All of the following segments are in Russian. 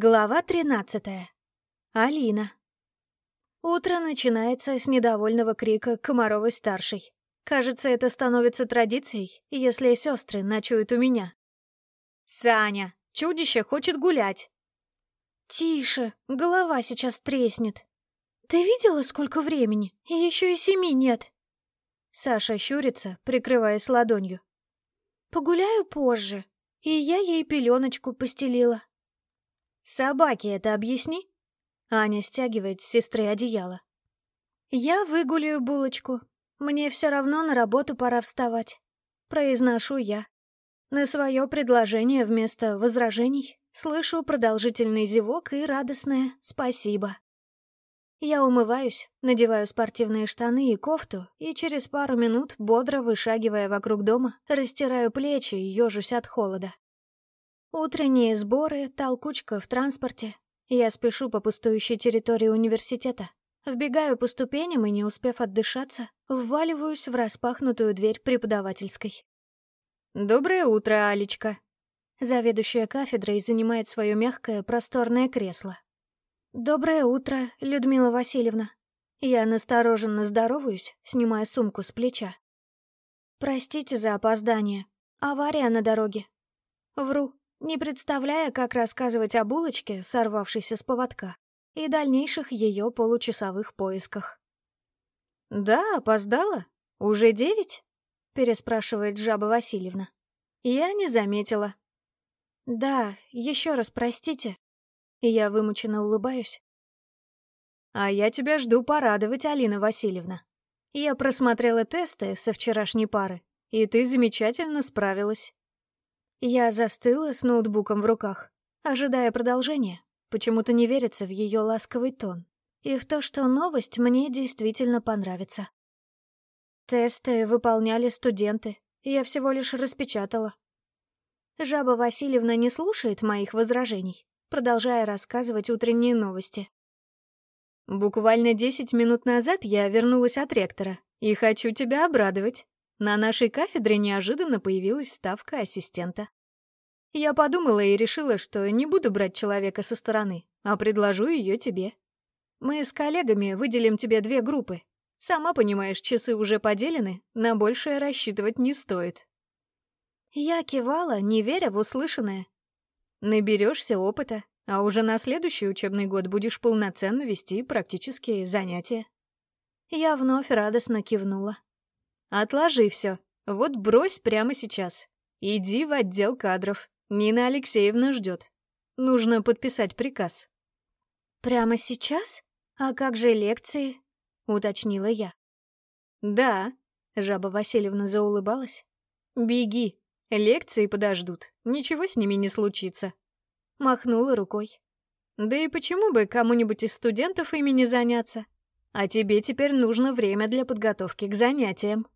Глава 13. Алина. Утро начинается с недовольного крика Комаровой-старшей. Кажется, это становится традицией, если сестры ночуют у меня. «Саня, чудище хочет гулять!» «Тише, голова сейчас треснет. Ты видела, сколько времени? Еще и семи нет!» Саша щурится, прикрываясь ладонью. «Погуляю позже, и я ей пеленочку постелила. «Собаке это объясни?» Аня стягивает с сестры одеяло. «Я выгуляю булочку. Мне все равно на работу пора вставать». Произношу я. На свое предложение вместо возражений слышу продолжительный зевок и радостное «спасибо». Я умываюсь, надеваю спортивные штаны и кофту, и через пару минут, бодро вышагивая вокруг дома, растираю плечи и ежусь от холода. Утренние сборы, толкучка в транспорте. Я спешу по пустующей территории университета. Вбегаю по ступеням и, не успев отдышаться, вваливаюсь в распахнутую дверь преподавательской. «Доброе утро, Алечка!» Заведующая кафедрой занимает свое мягкое, просторное кресло. «Доброе утро, Людмила Васильевна!» Я настороженно здороваюсь, снимая сумку с плеча. «Простите за опоздание. Авария на дороге». Вру не представляя, как рассказывать о булочке, сорвавшейся с поводка, и дальнейших ее получасовых поисках. «Да, опоздала? Уже девять?» — переспрашивает Жаба Васильевна. Я не заметила. «Да, еще раз простите». Я вымученно улыбаюсь. «А я тебя жду порадовать, Алина Васильевна. Я просмотрела тесты со вчерашней пары, и ты замечательно справилась. Я застыла с ноутбуком в руках, ожидая продолжения. Почему-то не верится в ее ласковый тон и в то, что новость мне действительно понравится. Тесты выполняли студенты, я всего лишь распечатала. Жаба Васильевна не слушает моих возражений, продолжая рассказывать утренние новости. Буквально десять минут назад я вернулась от ректора и хочу тебя обрадовать. На нашей кафедре неожиданно появилась ставка ассистента. Я подумала и решила, что не буду брать человека со стороны, а предложу ее тебе. Мы с коллегами выделим тебе две группы. Сама понимаешь, часы уже поделены, на большее рассчитывать не стоит. Я кивала, не веря в услышанное. Наберешься опыта, а уже на следующий учебный год будешь полноценно вести практические занятия. Я вновь радостно кивнула. Отложи все. Вот брось прямо сейчас. Иди в отдел кадров. Нина Алексеевна ждет. Нужно подписать приказ. Прямо сейчас? А как же лекции? Уточнила я. Да. Жаба Васильевна заулыбалась. Беги. Лекции подождут. Ничего с ними не случится. Махнула рукой. Да и почему бы кому-нибудь из студентов ими не заняться? А тебе теперь нужно время для подготовки к занятиям.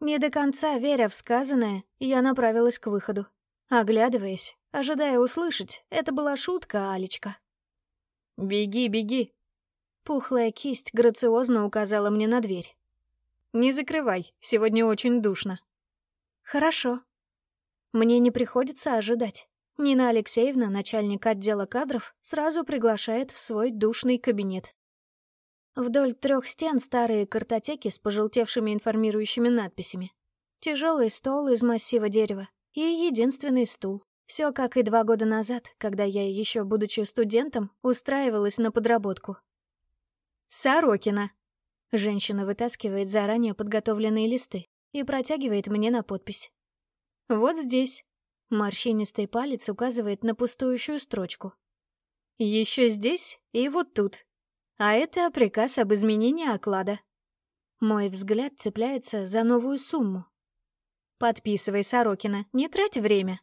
Не до конца веря в сказанное, я направилась к выходу. Оглядываясь, ожидая услышать, это была шутка, Алечка. «Беги, беги!» Пухлая кисть грациозно указала мне на дверь. «Не закрывай, сегодня очень душно». «Хорошо». Мне не приходится ожидать. Нина Алексеевна, начальник отдела кадров, сразу приглашает в свой душный кабинет. Вдоль трех стен старые картотеки с пожелтевшими информирующими надписями. Тяжелый стол из массива дерева и единственный стул. Все как и два года назад, когда я, еще будучи студентом, устраивалась на подработку. «Сорокина!» Женщина вытаскивает заранее подготовленные листы и протягивает мне на подпись. «Вот здесь». Морщинистый палец указывает на пустующую строчку. «Еще здесь и вот тут». А это приказ об изменении оклада. Мой взгляд цепляется за новую сумму. Подписывай, Сорокина, не трать время.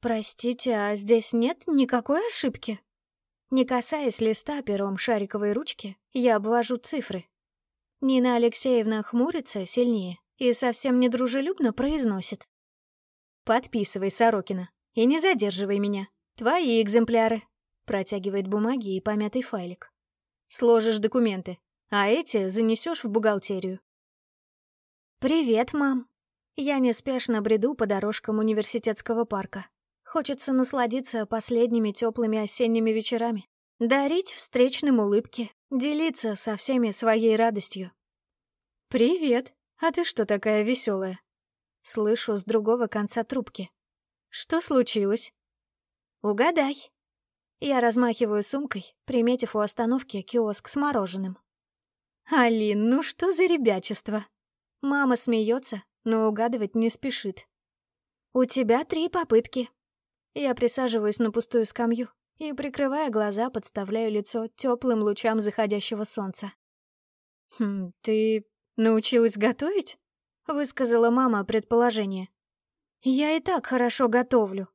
Простите, а здесь нет никакой ошибки? Не касаясь листа пером шариковой ручки, я обвожу цифры. Нина Алексеевна хмурится сильнее и совсем недружелюбно произносит. «Подписывай, Сорокина, и не задерживай меня. Твои экземпляры», протягивает бумаги и помятый файлик. Сложишь документы, а эти занесешь в бухгалтерию. «Привет, мам». Я неспешно бреду по дорожкам университетского парка. Хочется насладиться последними теплыми осенними вечерами, дарить встречным улыбки, делиться со всеми своей радостью. «Привет! А ты что такая веселая?» Слышу с другого конца трубки. «Что случилось?» «Угадай». Я размахиваю сумкой, приметив у остановки киоск с мороженым. «Алин, ну что за ребячество?» Мама смеется, но угадывать не спешит. «У тебя три попытки». Я присаживаюсь на пустую скамью и, прикрывая глаза, подставляю лицо теплым лучам заходящего солнца. «Хм, ты научилась готовить?» — высказала мама предположение. «Я и так хорошо готовлю».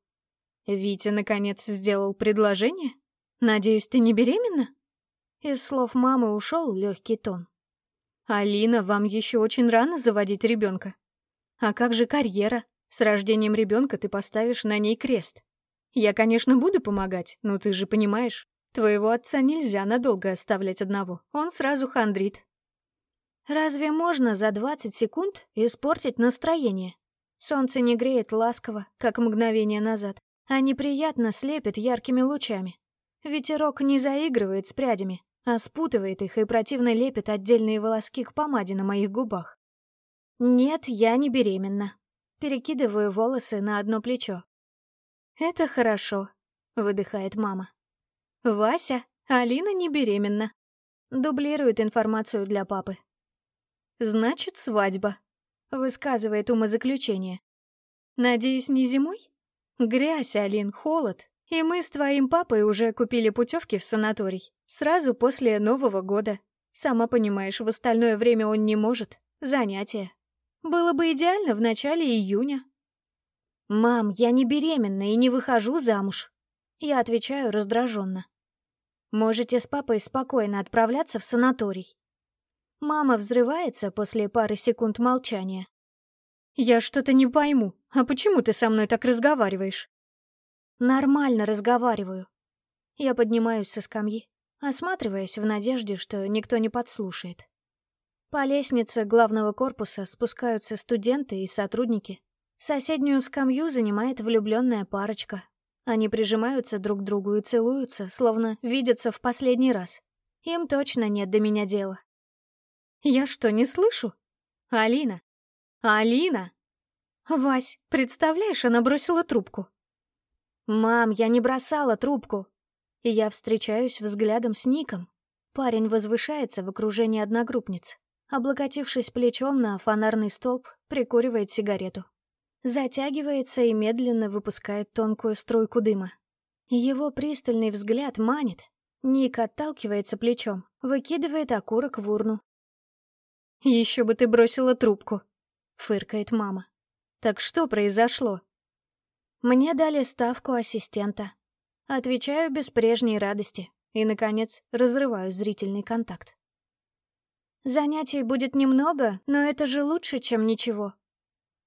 «Витя, наконец, сделал предложение? Надеюсь, ты не беременна?» Из слов мамы ушел легкий тон. «Алина, вам еще очень рано заводить ребенка. А как же карьера? С рождением ребенка ты поставишь на ней крест. Я, конечно, буду помогать, но ты же понимаешь, твоего отца нельзя надолго оставлять одного, он сразу хандрит. Разве можно за 20 секунд испортить настроение? Солнце не греет ласково, как мгновение назад, а неприятно слепит яркими лучами. Ветерок не заигрывает с прядями, а спутывает их и противно лепит отдельные волоски к помаде на моих губах. Нет, я не беременна. Перекидываю волосы на одно плечо. «Это хорошо», — выдыхает мама. «Вася, Алина не беременна». Дублирует информацию для папы. «Значит, свадьба», — высказывает умозаключение. «Надеюсь, не зимой? Грязь, Алин, холод, и мы с твоим папой уже купили путевки в санаторий. Сразу после Нового года. Сама понимаешь, в остальное время он не может. Занятия. Было бы идеально в начале июня, «Мам, я не беременна и не выхожу замуж». Я отвечаю раздраженно. «Можете с папой спокойно отправляться в санаторий». Мама взрывается после пары секунд молчания. «Я что-то не пойму. А почему ты со мной так разговариваешь?» «Нормально разговариваю». Я поднимаюсь со скамьи, осматриваясь в надежде, что никто не подслушает. По лестнице главного корпуса спускаются студенты и сотрудники. Соседнюю скамью занимает влюбленная парочка. Они прижимаются друг к другу и целуются, словно видятся в последний раз. Им точно нет до меня дела. Я что, не слышу? Алина! Алина! Вась, представляешь, она бросила трубку. Мам, я не бросала трубку. И я встречаюсь взглядом с Ником. Парень возвышается в окружении одногруппниц. Облокотившись плечом на фонарный столб, прикуривает сигарету затягивается и медленно выпускает тонкую струйку дыма. Его пристальный взгляд манит. Ник отталкивается плечом, выкидывает окурок в урну. «Еще бы ты бросила трубку», — фыркает мама. «Так что произошло?» Мне дали ставку ассистента. Отвечаю без прежней радости и, наконец, разрываю зрительный контакт. Занятий будет немного, но это же лучше, чем ничего.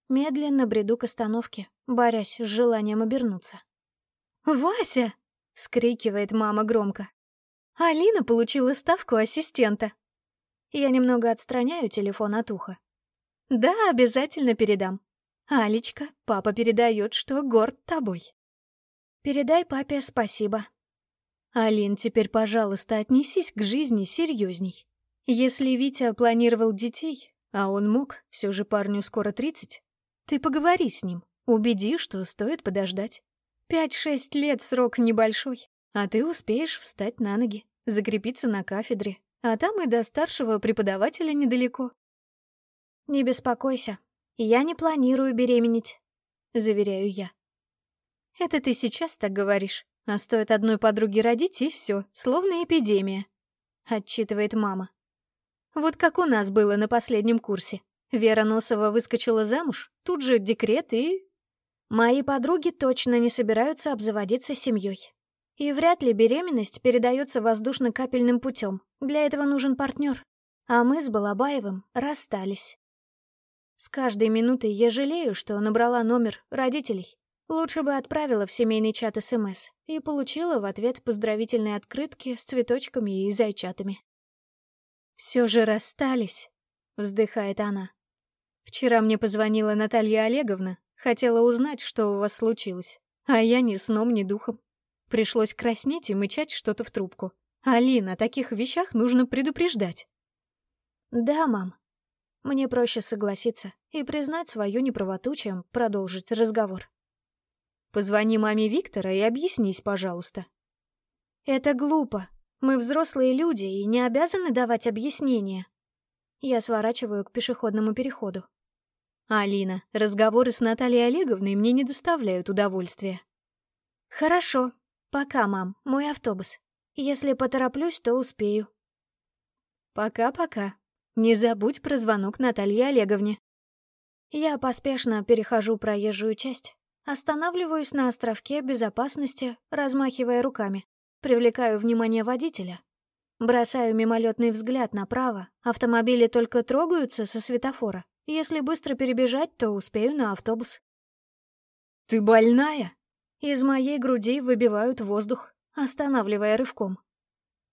Медленно бреду к остановке, борясь с желанием обернуться. «Вася!» — скрикивает мама громко. «Алина получила ставку ассистента». Я немного отстраняю телефон от уха. «Да, обязательно передам. Алечка, папа передает, что горд тобой». «Передай папе спасибо». «Алин, теперь, пожалуйста, отнесись к жизни серьезней. Если Витя планировал детей, а он мог, все же парню скоро тридцать, ты поговори с ним, убеди, что стоит подождать. Пять-шесть лет срок небольшой, а ты успеешь встать на ноги, закрепиться на кафедре, а там и до старшего преподавателя недалеко. Не беспокойся, я не планирую беременеть, заверяю я. Это ты сейчас так говоришь, а стоит одной подруге родить, и все, словно эпидемия, отчитывает мама. Вот как у нас было на последнем курсе. Вера Носова выскочила замуж, тут же декрет и... Мои подруги точно не собираются обзаводиться семьей. И вряд ли беременность передается воздушно-капельным путем. Для этого нужен партнер. А мы с Балабаевым расстались. С каждой минутой я жалею, что набрала номер родителей. Лучше бы отправила в семейный чат СМС и получила в ответ поздравительные открытки с цветочками и зайчатами. «Все же расстались», — вздыхает она. Вчера мне позвонила Наталья Олеговна, хотела узнать, что у вас случилось. А я ни сном, ни духом. Пришлось краснеть и мычать что-то в трубку. Алина, о таких вещах нужно предупреждать. Да, мам. Мне проще согласиться и признать свою неправоту, чем продолжить разговор. Позвони маме Виктора и объяснись, пожалуйста. Это глупо. Мы взрослые люди и не обязаны давать объяснения. Я сворачиваю к пешеходному переходу. Алина, разговоры с Натальей Олеговной мне не доставляют удовольствия. Хорошо. Пока, мам. Мой автобус. Если потороплюсь, то успею. Пока-пока. Не забудь про звонок Наталье Олеговне. Я поспешно перехожу проезжую часть. Останавливаюсь на островке безопасности, размахивая руками. Привлекаю внимание водителя. Бросаю мимолетный взгляд направо. Автомобили только трогаются со светофора. Если быстро перебежать, то успею на автобус. «Ты больная?» Из моей груди выбивают воздух, останавливая рывком.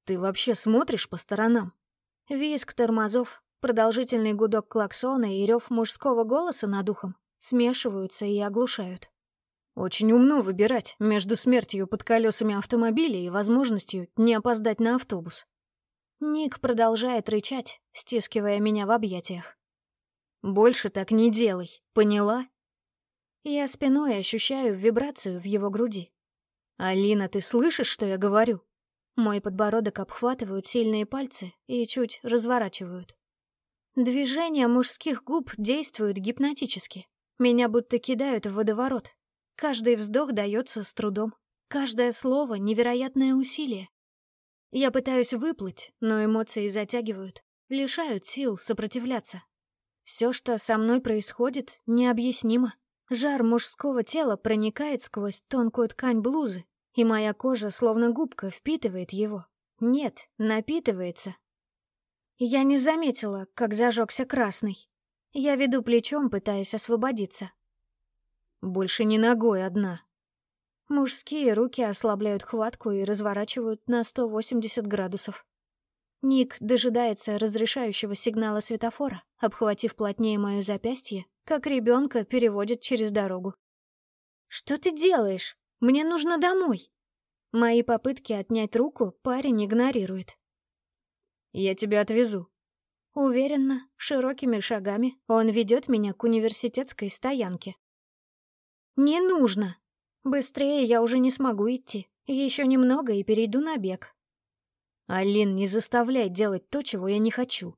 «Ты вообще смотришь по сторонам?» Виск тормозов, продолжительный гудок клаксона и рев мужского голоса над ухом смешиваются и оглушают. Очень умно выбирать между смертью под колесами автомобиля и возможностью не опоздать на автобус. Ник продолжает рычать, стискивая меня в объятиях. «Больше так не делай, поняла?» Я спиной ощущаю вибрацию в его груди. «Алина, ты слышишь, что я говорю?» Мой подбородок обхватывают сильные пальцы и чуть разворачивают. Движения мужских губ действуют гипнотически. Меня будто кидают в водоворот, Каждый вздох дается с трудом. Каждое слово — невероятное усилие. Я пытаюсь выплыть, но эмоции затягивают, лишают сил сопротивляться. Все, что со мной происходит, необъяснимо. Жар мужского тела проникает сквозь тонкую ткань блузы, и моя кожа, словно губка, впитывает его. Нет, напитывается. Я не заметила, как зажегся красный. Я веду плечом, пытаясь освободиться. Больше не ногой одна. Мужские руки ослабляют хватку и разворачивают на 180 градусов. Ник дожидается разрешающего сигнала светофора, обхватив плотнее мое запястье, как ребенка переводит через дорогу. «Что ты делаешь? Мне нужно домой!» Мои попытки отнять руку парень игнорирует. «Я тебя отвезу». Уверенно, широкими шагами он ведет меня к университетской стоянке. «Не нужно. Быстрее я уже не смогу идти. Еще немного и перейду на бег». «Алин, не заставляй делать то, чего я не хочу».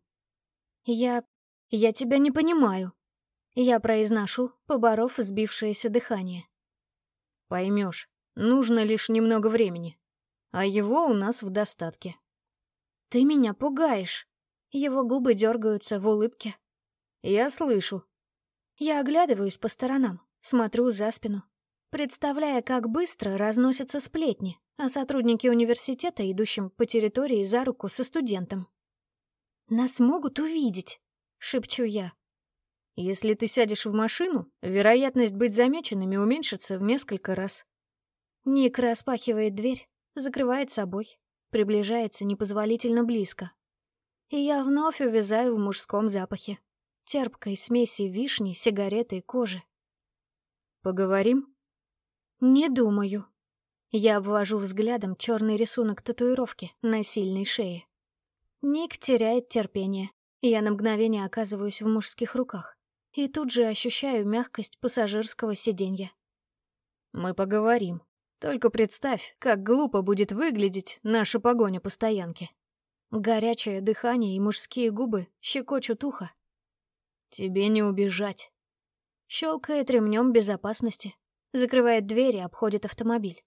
«Я... я тебя не понимаю». Я произношу, поборов сбившееся дыхание. Поймешь, нужно лишь немного времени. А его у нас в достатке. Ты меня пугаешь. Его губы дергаются в улыбке. Я слышу. Я оглядываюсь по сторонам. Смотрю за спину, представляя, как быстро разносятся сплетни о сотруднике университета, идущем по территории за руку со студентом. «Нас могут увидеть», — шепчу я. «Если ты сядешь в машину, вероятность быть замеченными уменьшится в несколько раз». Ник распахивает дверь, закрывает собой, приближается непозволительно близко. И я вновь увязаю в мужском запахе, терпкой смеси вишни, сигареты и кожи. Поговорим? Не думаю. Я обвожу взглядом черный рисунок татуировки на сильной шее. Ник теряет терпение. Я на мгновение оказываюсь в мужских руках и тут же ощущаю мягкость пассажирского сиденья. Мы поговорим. Только представь, как глупо будет выглядеть наша погоня по стоянке. Горячее дыхание и мужские губы щекочут ухо. Тебе не убежать. Щелкает ремнем безопасности, закрывает дверь и обходит автомобиль.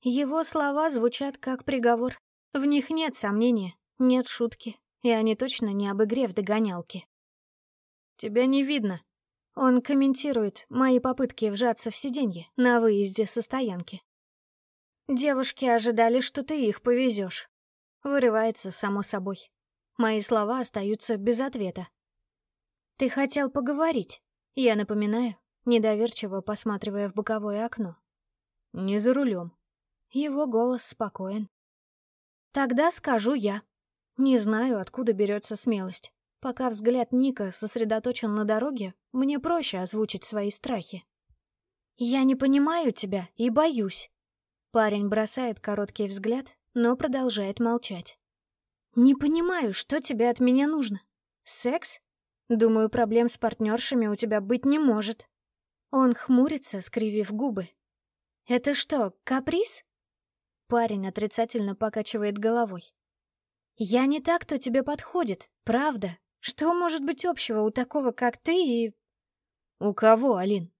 Его слова звучат как приговор. В них нет сомнения, нет шутки, и они точно не об игре в догонялки. «Тебя не видно». Он комментирует мои попытки вжаться в сиденье на выезде со стоянки. «Девушки ожидали, что ты их повезешь. Вырывается само собой. Мои слова остаются без ответа. «Ты хотел поговорить?» Я напоминаю, недоверчиво посматривая в боковое окно. «Не за рулем». Его голос спокоен. «Тогда скажу я. Не знаю, откуда берется смелость. Пока взгляд Ника сосредоточен на дороге, мне проще озвучить свои страхи. «Я не понимаю тебя и боюсь». Парень бросает короткий взгляд, но продолжает молчать. «Не понимаю, что тебе от меня нужно. Секс? Думаю, проблем с партнершами у тебя быть не может». Он хмурится, скривив губы. «Это что, каприз?» Парень отрицательно покачивает головой. «Я не так, кто тебе подходит, правда. Что может быть общего у такого, как ты и...» «У кого, Алин?»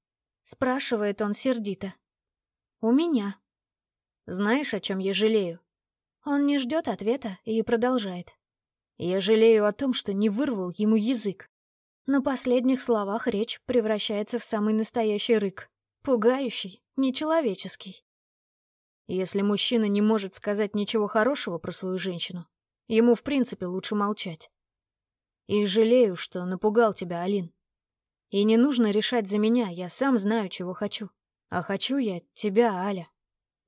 Спрашивает он сердито. «У меня». «Знаешь, о чем я жалею?» Он не ждет ответа и продолжает. «Я жалею о том, что не вырвал ему язык». На последних словах речь превращается в самый настоящий рык. Пугающий, нечеловеческий. Если мужчина не может сказать ничего хорошего про свою женщину, ему в принципе лучше молчать. И жалею, что напугал тебя, Алин. И не нужно решать за меня, я сам знаю, чего хочу. А хочу я тебя, Аля.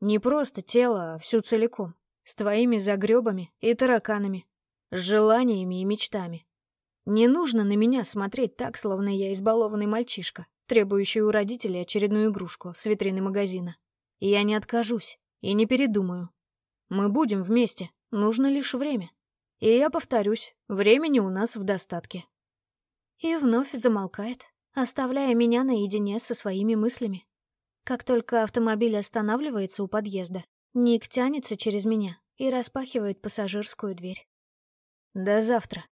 Не просто тело, а всю целиком. С твоими загребами и тараканами. С желаниями и мечтами. Не нужно на меня смотреть так, словно я избалованный мальчишка, требующий у родителей очередную игрушку с витрины магазина. И я не откажусь и не передумаю. Мы будем вместе, нужно лишь время. И я повторюсь, времени у нас в достатке. И вновь замолкает, оставляя меня наедине со своими мыслями. Как только автомобиль останавливается у подъезда, Ник тянется через меня и распахивает пассажирскую дверь. «До завтра»,